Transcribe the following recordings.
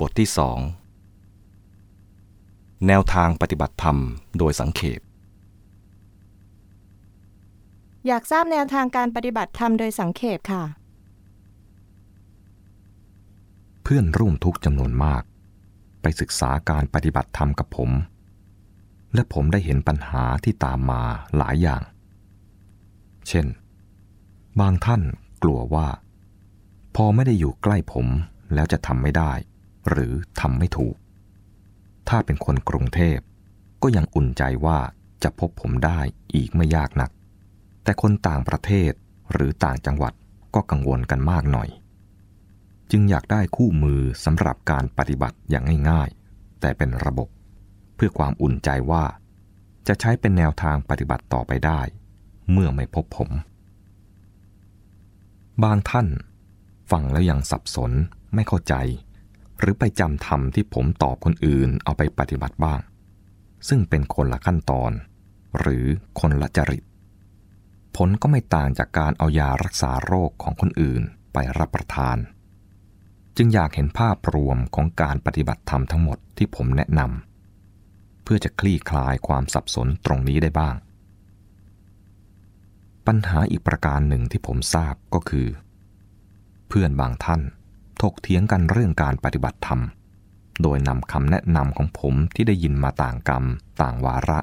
บทที่สองแนวทางปฏิบัติธรรมโดยสังเขป อยากทราบแนวทางการปฏิบัติธรรมโดยสังเขปค่ะ เพื่อนร่วมทุกข์จำนวนมาก ไปศึกษาการปฏิบัติธรรมกับผม และผมได้เห็นปัญหาที่ตามมาหลายอย่าง เช่น บางท่านกลัวว่า พอไม่ได้อยู่ใกล้ผมแล้วจะทำไม่ได้ หรือทำไม่ถูก ถ้าเป็นคนกรุงเทพ ก็ยังอุ่นใจว่าจะพบผมได้อีกไม่ยากนัก แต่คนต่างประเทศหรือต่างจังหวัดก็กังวลกันมากหน่อย จึงอยากได้คู่มือสำหรับการปฏิบัติอย่างง่ายๆ แต่เป็นระบบ เพื่อความอุ่นใจว่า จะใช้เป็นแนวทางปฏิบัติต่อไปได้ เมื่อไม่พบผม บางท่านฟังแล้วยังสับสนไม่เข้าใจ หรือไปจำธรรมที่ผมตอบคนอื่นเอาไปปฏิบัติบ้าง ซึ่งเป็นคนละขั้นตอน หรือคนละจริต ผลก็ไม่ต่างจากการเอายารักษาโรคของคนอื่นไปรับประทาน จึงอยากเห็นภาพรวมของการปฏิบัติธรรมทั้งหมดที่ผมแนะนำเพื่อจะคลี่คลายความสับสนตรงนี้ได้บ้าง ปัญหาอีกประการหนึ่งที่ผมทราบก็คือ เพื่อนบางท่าน ถกเถียงกันเรื่องการปฏิบัติธรรม โดยนำคำแนะนำของผมที่ได้ยินมาต่างกรรม ต่างวาระ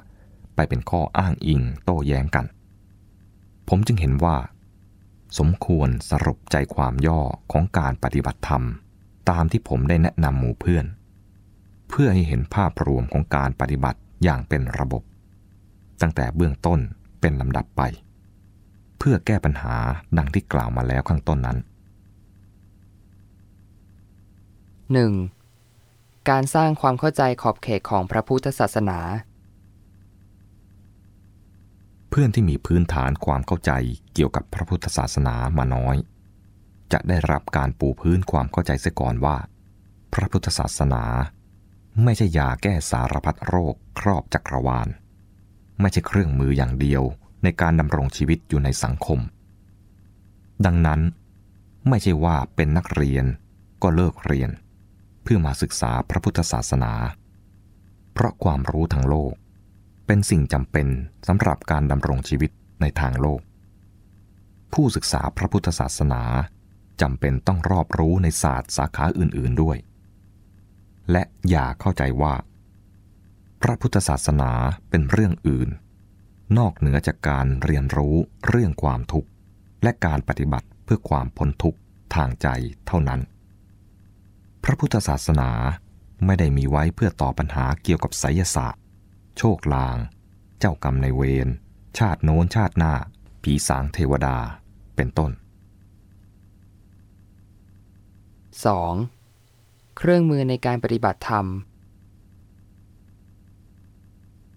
ไปเป็นข้ออ้างอิงโต้แย้งกัน ผมจึงเห็นว่า สมควรสรุปใจความย่อของการปฏิบัติธรรม ตามที่ผมได้แนะนำหมู่เพื่อน เพื่อให้เห็นภาพรวมของการปฏิบัติอย่างเป็นระบบ ตั้งแต่เบื้องต้นเป็นลำดับไป เพื่อแก้ปัญหาดังที่กล่าวมาแล้วข้างต้นนั้น 1. การสร้างความเข้าใจขอบเขตของพระพุทธศาสนา เพื่อนที่มีพื้นฐานความเข้าใจเกี่ยวกับพระพุทธศาสนามาน้อย จะได้รับการปูพื้นความเข้าใจเสียก่อนว่า พระพุทธศาสนา ไม่ใช่ยาแก้สารพัดโรคครอบจักรวาล ไม่ใช่เครื่องมืออย่างเดียวในการดำรงชีวิตอยู่ในสังคม ดังนั้น ไม่ใช่ว่าเป็นนักเรียนก็เลิกเรียน เพื่อมาศึกษาพระพุทธศาสนา เพราะความรู้ทางโลก เป็นสิ่งจำเป็นสำหรับการดำรงชีวิตในทางโลก ผู้ศึกษาพระพุทธศาสนาจำเป็นต้องรอบรู้ในศาสตร์สาขาอื่น ๆด้วย และอย่าเข้าใจว่า พระพุทธศาสนาเป็นเรื่องอื่น นอกเหนือจากการเรียนรู้เรื่องความทุกข์ และการปฏิบัติเพื่อความพ้นทุกข์ทางใจเท่านั้น พระพุทธศาสนาไม่ได้มีไว้เพื่อตอบปัญหาเกี่ยวกับไสยศาสตร์ โชคลาง เจ้ากรรมในเวร ชาติโน้นชาติหน้า ผีสางเทวดา เป็นต้น 2. เครื่องมือในการปฏิบัติธรรม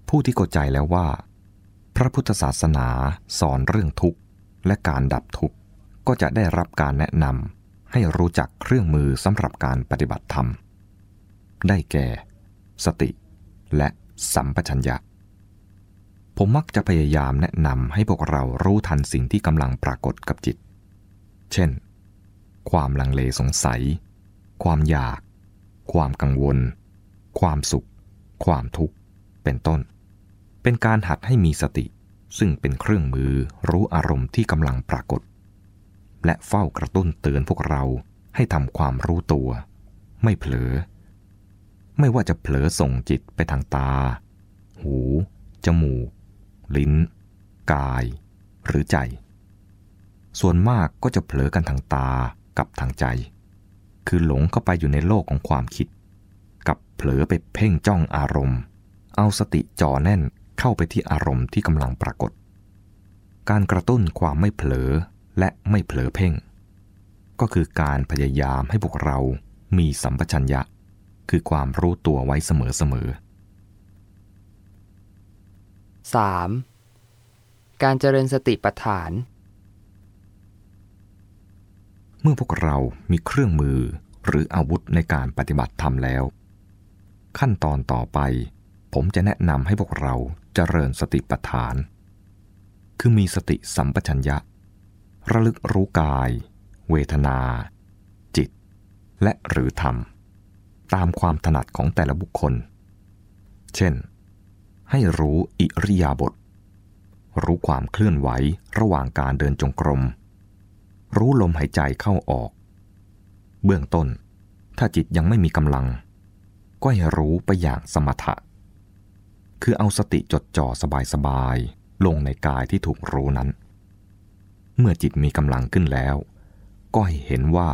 ผู้ที่เข้าใจแล้วว่า พระพุทธศาสนาสอนเรื่องทุกข์และการดับทุกข์ก็จะได้รับการแนะนำ ให้รู้จักเครื่องมือสำหรับการปฏิบัติธรรม ได้แก่ สติ และสัมปชัญญะ ผมมักจะพยายามแนะนำให้พวกเรารู้ทันสิ่งที่กำลังปรากฏกับจิต เช่น ความลังเลสงสัย ความอยาก ความกังวล ความสุข ความทุกข์ เป็นต้น เป็นการหัดให้มีสติ ซึ่งเป็นเครื่องมือรู้อารมณ์ที่กำลังปรากฏ และเฝ้ากระตุ้นเตือนพวกเราให้ทำความรู้ตัว ไม่เผลอ ไม่ว่าจะเผลอส่งจิตไปทางตา หู จมูก ลิ้น กาย หรือใจ ส่วนมากก็จะเผลอกันทางตากับทางใจ คือหลงเข้าไปอยู่ในโลกของความคิด กับเผลอไปเพ่งจ้องอารมณ์ เอาสติจ่อแน่นเข้าไปที่อารมณ์ที่กำลังปรากฏ การกระตุ้นความไม่เผลอ และไม่เผลอเพ่ง ก็คือการพยายามให้พวกเรามีสัมปชัญญะ คือความรู้ตัวไว้เสมอๆ 3. การเจริญสติปัฏฐาน เมื่อพวกเรามีเครื่องมือหรืออาวุธในการปฏิบัติธรรมแล้ว ขั้นตอนต่อไป ผมจะแนะนำให้พวกเราเจริญสติปัฏฐาน คือมีสติสัมปชัญญะ ระลึกรู้กาย เวทนา จิต และหรือธรรม ตามความถนัดของแต่ละบุคคล เช่น ให้รู้อิริยาบถรู้ความเคลื่อนไหวระหว่างการเดินจงกรม รู้ลมหายใจเข้าออก เบื้องต้น ถ้าจิตยังไม่มีกำลัง ก็ให้รู้ไปอย่างสมถะ คือเอาสติจดจ่อสบายๆ ลงในกายที่ถูกรู้นั้น เมื่อจิตมีกำลังขึ้นแล้ว ก็ให้เห็นว่า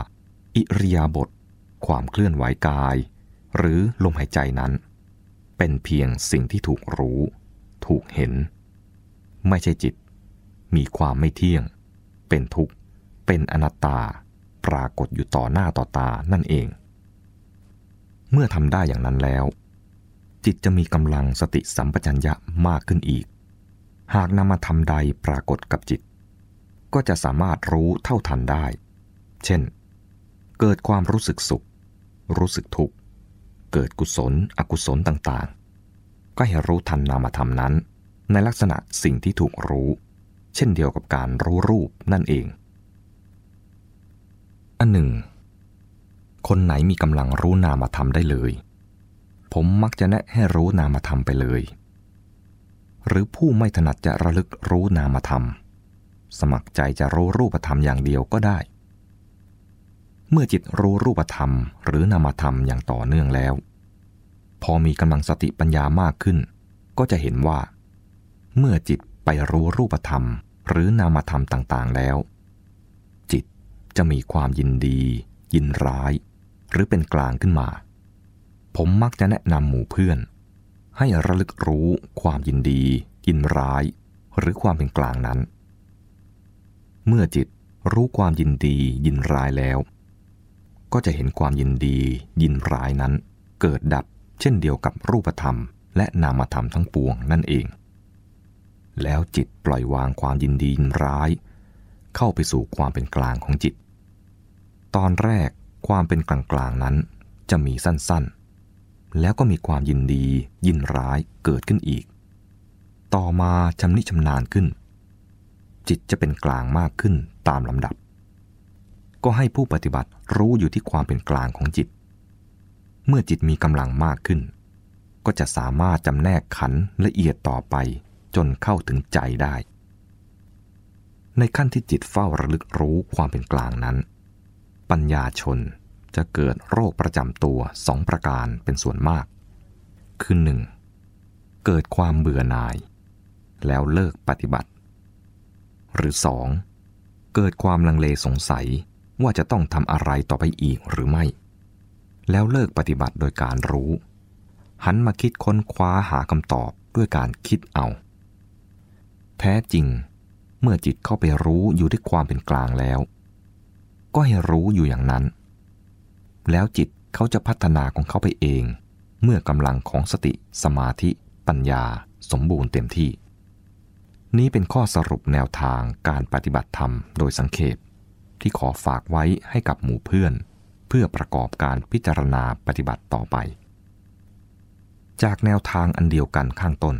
อิริยาบถความเคลื่อนไหวกาย หรือลมหายใจนั้น เป็นเพียงสิ่งที่ถูกรู้ ถูกเห็น ไม่ใช่จิต มีความไม่เที่ยง เป็นทุกข์ เป็นอนัตตา ปรากฏอยู่ต่อหน้าต่อตานั่นเอง เมื่อทำได้อย่างนั้นแล้ว จิตจะมีกำลังสติสัมปชัญญะมากขึ้นอีก หากนำมาทำใดปรากฏกับจิต ก็จะสามารถรู้เท่าทันได้ เช่น เกิดความรู้สึกสุข รู้สึกทุกข์ เกิดกุศล อกุศลต่างๆ ก็ให้รู้ทันนามธรรมนั้น ในลักษณะสิ่งที่ถูกรู้ เช่นเดียวกับการรู้รูปนั่นเอง อันหนึ่ง คนไหนมีกำลังรู้นามธรรมได้เลย ผมมักจะแนะให้รู้นามธรรมไปเลย หรือผู้ไม่ถนัดจะระลึกรู้นามธรรม สมัครใจจะรู้รูปธรรมอย่างเดียวก็ได้ เมื่อจิตรู้รูปธรรมหรือนามธรรมอย่างต่อเนื่องแล้ว พอมีกำลังสติปัญญามากขึ้น ก็จะเห็นว่า เมื่อจิตไปรู้รูปธรรมหรือนามธรรมต่างๆแล้ว จิตจะมีความยินดี ยินร้าย หรือเป็นกลางขึ้นมา ผมมักจะแนะนำหมู่เพื่อน ให้ระลึกรู้ความยินดี ยินร้าย หรือความเป็นกลางนั้น เมื่อจิตรู้ความยินดียินร้ายแล้ว ก็จะเห็นความยินดี ยินร้ายนั้น เกิดดับเช่นเดียวกับรูปธรรม และนามธรรมทั้งปวงนั่นเอง แล้วจิตปล่อยวางความยินดียินร้าย เข้าไปสู่ความเป็นกลางของจิต ตอนแรกความเป็นกลางกลางนั้นจะมีสั้นๆ แล้วก็มีความยินดี ยินร้ายเกิดขึ้นอีก ต่อมาชำนิชำนาญขึ้น จิตจะเป็นกลางมากขึ้นตามลำดับ ก็ให้ผู้ปฏิบัติรู้อยู่ที่ความเป็นกลางของจิต เมื่อจิตมีกำลังมากขึ้น ก็จะสามารถจำแนกขันละเอียดต่อไปจนเข้าถึงใจได้ ในขั้นที่จิตเฝ้าระลึกรู้ความเป็นกลางนั้น ปัญญาชนจะเกิดโรคประจำตัวสองประการเป็นส่วนมาก คือหนึ่งเกิดความเบื่อหน่าย แล้วเลิกปฏิบัติ หรือสองเกิดความลังเลสงสัยว่าจะต้องทำอะไรต่อไปอีกหรือไม่ แล้วเลิกปฏิบัติโดยการรู้ หันมาคิดค้นคว้าหาคำตอบด้วยการคิดเอา แท้จริง เมื่อจิตเข้าไปรู้อยู่ด้วยความเป็นกลางแล้ว ก็ให้รู้อยู่อย่างนั้น แล้วจิตเขาจะพัฒนาของเขาไปเอง เมื่อกำลังของสติสมาธิ ปัญญา สมบูรณ์เต็มที่ นี้เป็นข้อสรุปแนวทางการปฏิบัติธรรมโดยสังเขปที่ขอฝากไว้ให้กับหมู่เพื่อน เพื่อประกอบการพิจารณาปฏิบัติต่อไป จากแนวทางอันเดียวกันข้างต้น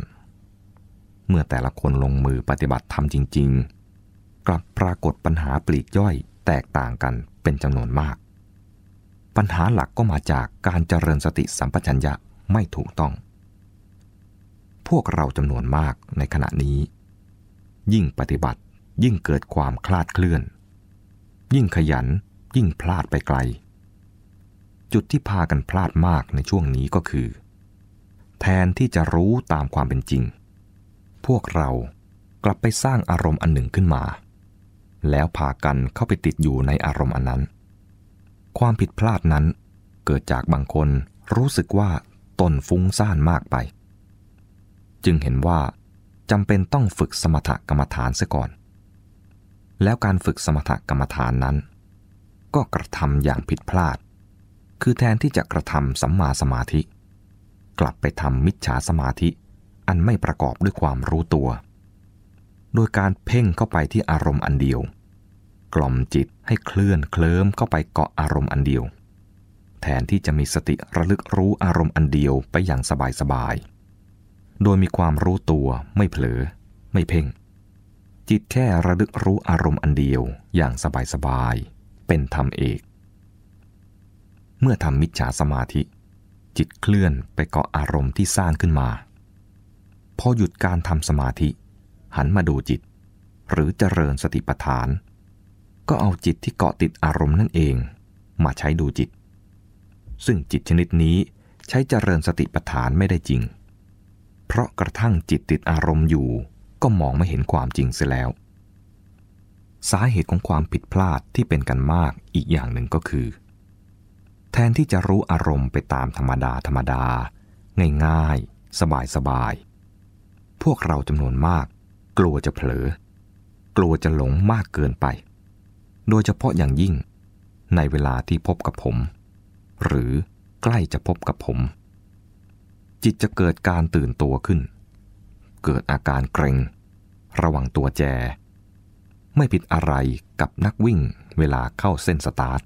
เมื่อแต่ละคนลงมือปฏิบัติธรรมจริง ๆ กลับปรากฏปัญหาปลีกย่อยแตกต่างกันเป็นจำนวนมาก ปัญหาหลักก็มาจากการเจริญสติสัมปชัญญะไม่ถูกต้อง พวกเราจำนวนมากในขณะนี้ ยิ่งปฏิบัติ ยิ่งเกิดความคลาดเคลื่อน ยิ่งขยันยิ่งพลาดไปไกล จุดที่พากันพลาดมากในช่วงนี้ก็คือ แทนที่จะรู้ตามความเป็นจริง พวกเรากลับไปสร้างอารมณ์อันหนึ่งขึ้นมา แล้วพากันเข้าไปติดอยู่ในอารมณ์อันนั้น ความผิดพลาดนั้นเกิดจากบางคนรู้สึกว่าตนฟุ้งซ่านมากไป จึงเห็นว่า จำเป็นต้องฝึกสมถกรรมฐานเสียก่อน แล้วการฝึกสมถกรรมฐานนั้น ก็กระทำอย่างผิดพลาด คือแทนที่จะกระทำสัมมาสมาธิ กลับไปทำมิจฉาสมาธิอันไม่ประกอบด้วยความรู้ตัว โดยการเพ่งเข้าไปที่อารมณ์อันเดียว กล่อมจิตให้เคลื่อนเคลิ้มเข้าไปเกาะอารมณ์อันเดียว แทนที่จะมีสติระลึกรู้อารมณ์อันเดียวไปอย่างสบายๆ โดยมีความรู้ตัวไม่เผลอ ไม่เพ่ง จิตแค่ระลึกรู้อารมณ์อันเดียวอย่างสบายๆ เป็นธรรมเอก เมื่อทำมิจฉาสมาธิ จิตเคลื่อนไปเกาะอารมณ์ที่สร้างขึ้นมา พอหยุดการทำสมาธิ หันมาดูจิต หรือเจริญสติปัฏฐาน ก็เอาจิตที่เกาะติดอารมณ์นั่นเองมาใช้ดูจิต ซึ่งจิตชนิดนี้ใช้เจริญสติปัฏฐานไม่ได้จริง เพราะกระทั่งจิตติดอารมณ์อยู่ ก็มองไม่เห็นความจริงเสียแล้ว สาเหตุของความผิดพลาดที่เป็นกันมากอีกอย่างหนึ่งก็คือ แทนที่จะรู้อารมณ์ไปตามธรรมดาธรรมดา ง่ายๆ สบายๆพวกเราจำนวนมาก กลัวจะเผลอ กลัวจะหลงมากเกินไป โดยเฉพาะอย่างยิ่ง ในเวลาที่พบกับผม หรือใกล้จะพบกับผม จิตจะเกิดการตื่นตัวขึ้น เกิดอาการเกรงระวังตัวแจ ไม่ผิดอะไรกับนักวิ่งเวลาเข้าเส้นสตาร์ท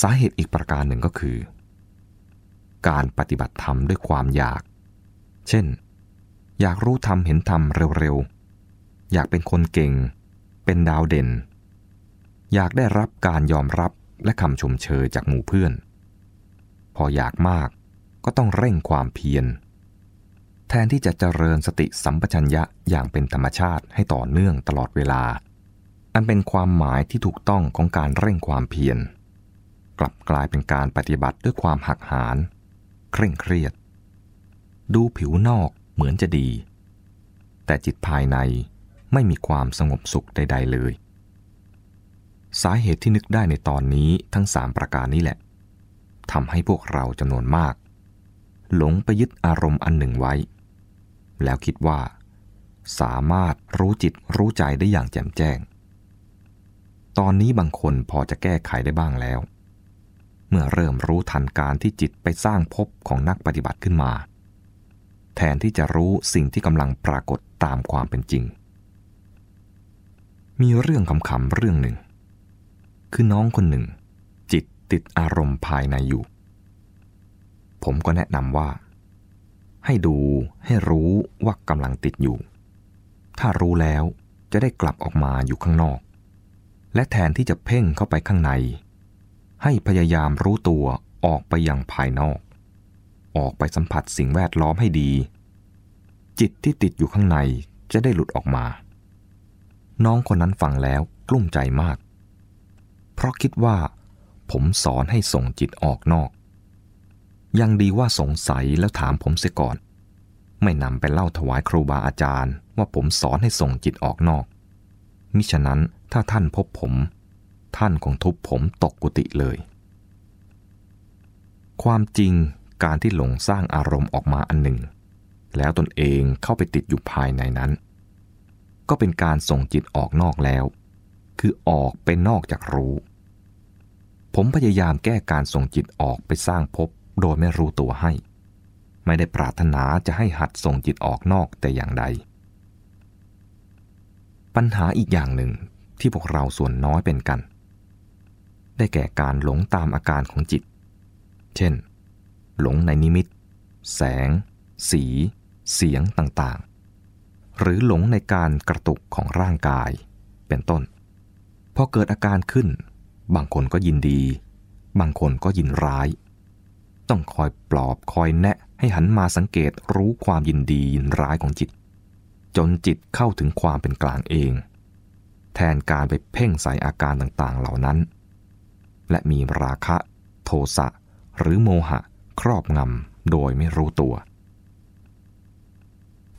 สาเหตุอีกประการหนึ่งก็คือ การปฏิบัติธรรมด้วยความอยาก เช่น อยากรู้ธรรมเห็นธรรมเร็วๆ อยากเป็นคนเก่ง เป็นดาวเด่น อยากได้รับการยอมรับและคำชมเชยจากหมู่เพื่อน พออยากมาก ก็ต้องเร่งความเพียร แทนที่จะเจริญสติสัมปชัญญะอย่างเป็นธรรมชาติให้ต่อเนื่องตลอดเวลา อันเป็นความหมายที่ถูกต้องของการเร่งความเพียร กลับกลายเป็นการปฏิบัติด้วยความหักหานเคร่งเครียด ดูผิวนอกเหมือนจะดี แต่จิตภายในไม่มีความสงบสุขใด ๆ เลย สาเหตุที่นึกได้ในตอนนี้ทั้งสามประการนี้แหละทำให้พวกเราจำนวนมาก หลงไปยึดอารมณ์อันหนึ่งไว้ แล้วคิดว่า สามารถรู้จิตรู้ใจได้อย่างแจ่มแจ้ง ตอนนี้บางคนพอจะแก้ไขได้บ้างแล้ว เมื่อเริ่มรู้ทันการที่จิตไปสร้างภพของนักปฏิบัติขึ้นมา แทนที่จะรู้สิ่งที่กำลังปรากฏตามความเป็นจริง มีเรื่องขำๆเรื่องหนึ่ง คือน้องคนหนึ่ง จิตติดอารมณ์ภายในอยู่ ผมก็แนะนำว่า ให้ดูให้รู้ว่ากำลังติดอยู่ ถ้ารู้แล้วจะได้กลับออกมาอยู่ข้างนอก และแทนที่จะเพ่งเข้าไปข้างใน ให้พยายามรู้ตัวออกไปยังภายนอก ออกไปสัมผัสสิ่งแวดล้อมให้ดี จิตที่ติดอยู่ข้างในจะได้หลุดออกมา น้องคนนั้นฟังแล้วกลุ้มใจมาก เพราะคิดว่าผมสอนให้ส่งจิตออกนอก ยังดีว่าสงสัยแล้วถามผมเสียก่อน ไม่นำไปเล่าถวายครูบาอาจารย์ ว่าผมสอนให้ส่งจิตออกนอก มิฉะนั้นถ้าท่านพบผม ท่านคงทุบผมตกกุฏิเลย ความจริงการที่หลงสร้างอารมณ์ออกมาอันหนึ่ง แล้วตนเองเข้าไปติดอยู่ภายในนั้น ก็เป็นการส่งจิตออกนอกแล้ว คือออกไปนอกจากรู้ ผมพยายามแก้การส่งจิตออกไปสร้างภพ โดยไม่รู้ตัวให้ ไม่ได้ปรารถนาจะให้หัดส่งจิตออกนอกแต่อย่างใด ปัญหาอีกอย่างหนึ่งที่พวกเราส่วนน้อยเป็นกัน ได้แก่การหลงตามอาการของจิต เช่น หลงในนิมิต แสง สี เสียงต่างๆ หรือหลงในการกระตุกของร่างกาย เป็นต้น พอเกิดอาการขึ้น บางคนก็ยินดี บางคนก็ยินร้าย ต้องคอยปลอบคอยแนะให้หันมาสังเกตรู้ความยินดียินร้ายของจิต จนจิตเข้าถึงความเป็นกลางเอง แทนการไปเพ่งใส่อาการต่างๆเหล่านั้น และมีราคะ โทสะหรือโมหะครอบงำโดยไม่รู้ตัว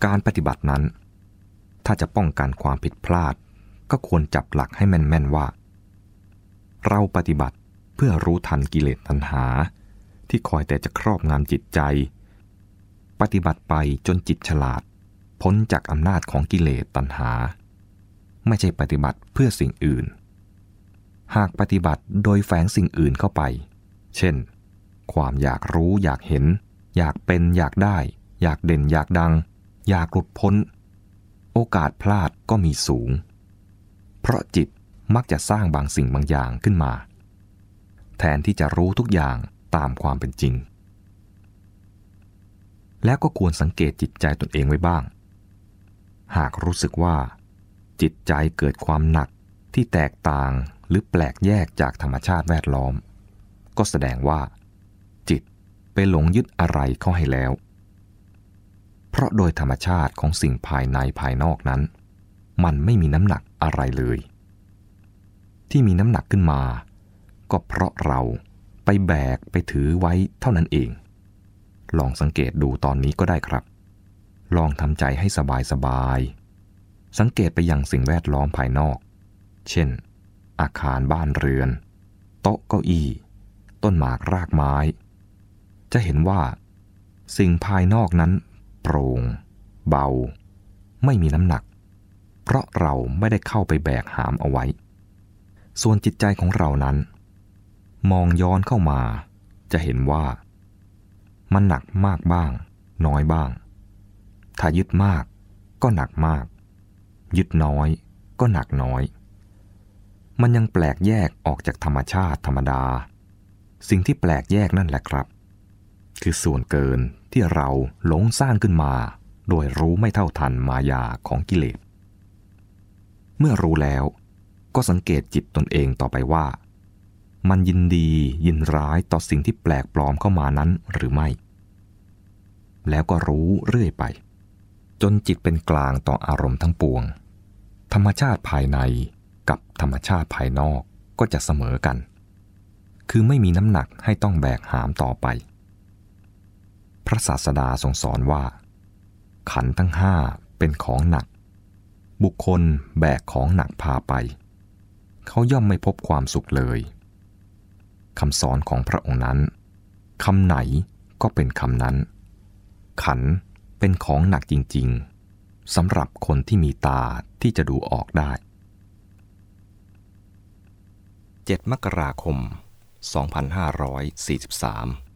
การปฏิบัตินั้น ถ้าจะป้องกันความผิดพลาด ก็ควรจับหลักให้แม่น ๆ ว่า เราปฏิบัติเพื่อรู้ทันกิเลสตัณหา ที่คอยแต่จะครอบงำจิตใจ ปฏิบัติไปจนจิตฉลาด พ้นจากอำนาจของกิเลสตัณหา ไม่ใช่ปฏิบัติเพื่อสิ่งอื่น หากปฏิบัติโดยแฝงสิ่งอื่นเข้าไป เช่น ความอยากรู้อยากเห็น อยากเป็นอยากได้ อยากเด่นอยากดัง อยากหลุดพ้น โอกาสพลาดก็มีสูง เพราะจิตมักจะสร้างบางสิ่งบางอย่างขึ้นมา แทนที่จะรู้ทุกอย่าง ตามความเป็นจริง แล้วก็ควรสังเกตจิตใจตนเองไว้บ้าง หากรู้สึกว่า จิตใจเกิดความหนักที่แตกต่างหรือแปลกแยกจากธรรมชาติแวดล้อม ก็แสดงว่า จิตไปหลงยึดอะไรเข้าให้แล้ว เพราะโดยธรรมชาติของสิ่งภายในภายนอกนั้น มันไม่มีน้ำหนักอะไรเลย ที่มีน้ำหนักขึ้นมา ก็เพราะเรา ไปแบกไปถือไว้เท่านั้นเอง ลองสังเกตดูตอนนี้ก็ได้ครับ ลองทำใจให้สบายสบาย สังเกตไปยังสิ่งแวดล้อมภายนอก เช่น อาคารบ้านเรือน โต๊ะเก้าอี้ ต้นหมากรากไม้ จะเห็นว่า สิ่งภายนอกนั้น โปร่ง เบา ไม่มีน้ำหนัก เพราะเราไม่ได้เข้าไปแบกหามเอาไว้ ส่วนจิตใจของเรานั้น มองย้อนเข้ามา จะเห็นว่า มันหนักมากบ้าง น้อยบ้าง ถ้ายึดมากก็หนักมาก ยึดน้อยก็หนักน้อย มันยังแปลกแยกออกจากธรรมชาติธรรมดา สิ่งที่แปลกแยกนั่นแหละครับ คือส่วนเกินที่เราหลงสร้างขึ้นมา โดยรู้ไม่เท่าทันมายาของกิเลส เมื่อรู้แล้วก็สังเกตจิตตนเองต่อไปว่า มันยินดียินร้ายต่อสิ่งที่แปลกปลอมเข้ามานั้นหรือไม่ แล้วก็รู้เรื่อยไป จนจิตเป็นกลางต่ออารมณ์ทั้งปวง ธรรมชาติภายในกับธรรมชาติภายนอกก็จะเสมอกัน คือไม่มีน้ำหนักให้ต้องแบกหามต่อไป พระศาสดาทรงสอนว่า ขันทั้งห้าเป็นของหนัก บุคคลแบกของหนักพาไป เขาย่อมไม่พบความสุขเลย คำสอนของพระองค์นั้นคำไหนก็เป็นคำนั้น ขันเป็นของหนักจริงๆสำหรับคนที่มีตาที่จะดูออกได้ 7 มกราคม 2543